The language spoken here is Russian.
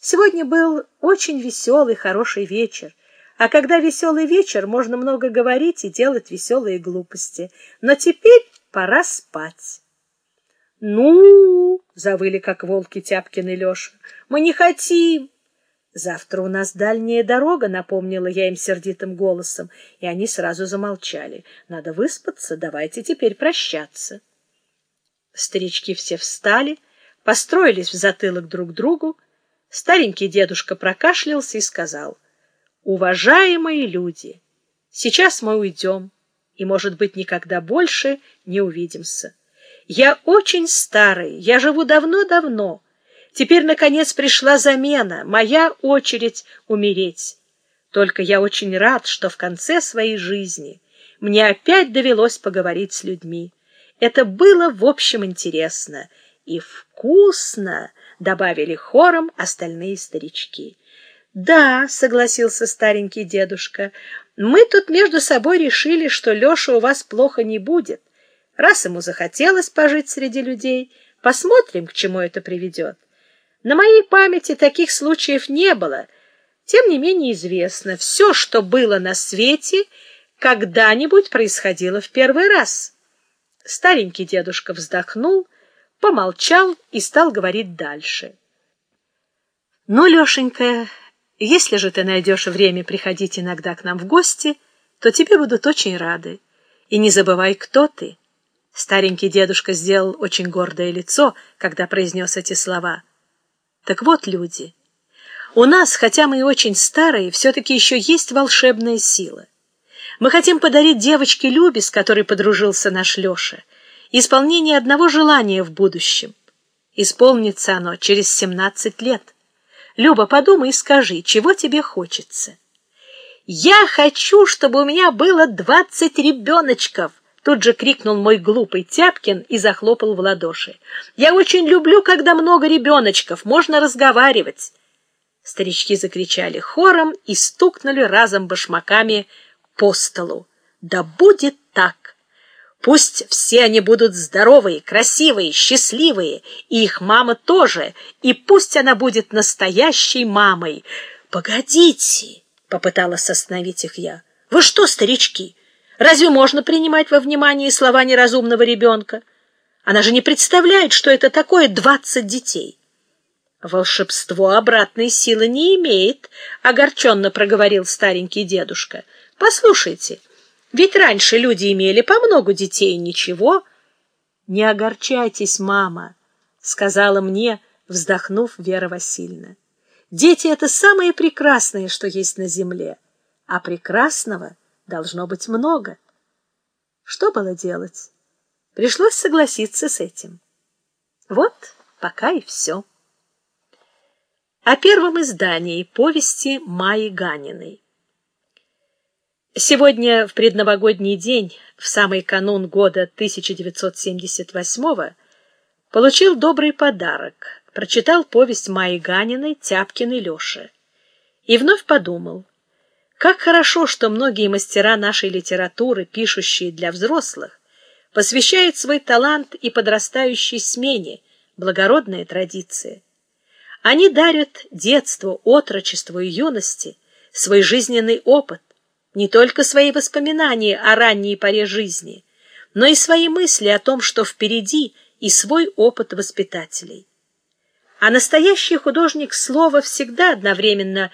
Сегодня был очень веселый, хороший вечер. А когда веселый вечер, можно много говорить и делать веселые глупости. Но теперь пора спать. «Ну!» — завыли, как волки Тяпкин и Леша. «Мы не хотим!» «Завтра у нас дальняя дорога», — напомнила я им сердитым голосом, и они сразу замолчали. «Надо выспаться, давайте теперь прощаться». Старички все встали, построились в затылок друг другу. Старенький дедушка прокашлялся и сказал, «Уважаемые люди, сейчас мы уйдем, и, может быть, никогда больше не увидимся. Я очень старый, я живу давно-давно». Теперь, наконец, пришла замена, моя очередь умереть. Только я очень рад, что в конце своей жизни мне опять довелось поговорить с людьми. Это было, в общем, интересно и вкусно, добавили хором остальные старички. Да, согласился старенький дедушка, мы тут между собой решили, что Леша у вас плохо не будет. Раз ему захотелось пожить среди людей, посмотрим, к чему это приведет. На моей памяти таких случаев не было. Тем не менее известно, все, что было на свете, когда-нибудь происходило в первый раз. Старенький дедушка вздохнул, помолчал и стал говорить дальше. «Ну, Лешенька, если же ты найдешь время приходить иногда к нам в гости, то тебе будут очень рады. И не забывай, кто ты». Старенький дедушка сделал очень гордое лицо, когда произнес эти слова. Так вот, люди, у нас, хотя мы и очень старые, все-таки еще есть волшебная сила. Мы хотим подарить девочке Любе, с которой подружился наш Леша, исполнение одного желания в будущем. Исполнится оно через 17 лет. Люба, подумай и скажи, чего тебе хочется? Я хочу, чтобы у меня было 20 ребеночков, Тут же крикнул мой глупый Тяпкин и захлопал в ладоши. «Я очень люблю, когда много ребеночков, можно разговаривать!» Старички закричали хором и стукнули разом башмаками по столу. «Да будет так! Пусть все они будут здоровые, красивые, счастливые, и их мама тоже, и пусть она будет настоящей мамой!» «Погодите!» — попыталась остановить их я. «Вы что, старички?» Разве можно принимать во внимание слова неразумного ребенка? Она же не представляет, что это такое двадцать детей. Волшебство обратной силы не имеет, огорченно проговорил старенький дедушка. Послушайте, ведь раньше люди имели по много детей, ничего. Не огорчайтесь, мама, сказала мне, вздохнув Вера Васильевна. Дети это самое прекрасное, что есть на земле, а прекрасного должно быть много. Что было делать? Пришлось согласиться с этим. Вот пока и все. О первом издании повести Майи Ганиной. Сегодня, в предновогодний день, в самый канун года 1978 получил добрый подарок, прочитал повесть Майи Ганиной «Тяпкин и Леша» и вновь подумал, как хорошо, что многие мастера нашей литературы, пишущие для взрослых, посвящают свой талант и подрастающей смене, благородные традиции. Они дарят детству, отрочеству и юности свой жизненный опыт, не только свои воспоминания о ранней поре жизни, но и свои мысли о том, что впереди, и свой опыт воспитателей. А настоящий художник слова всегда одновременно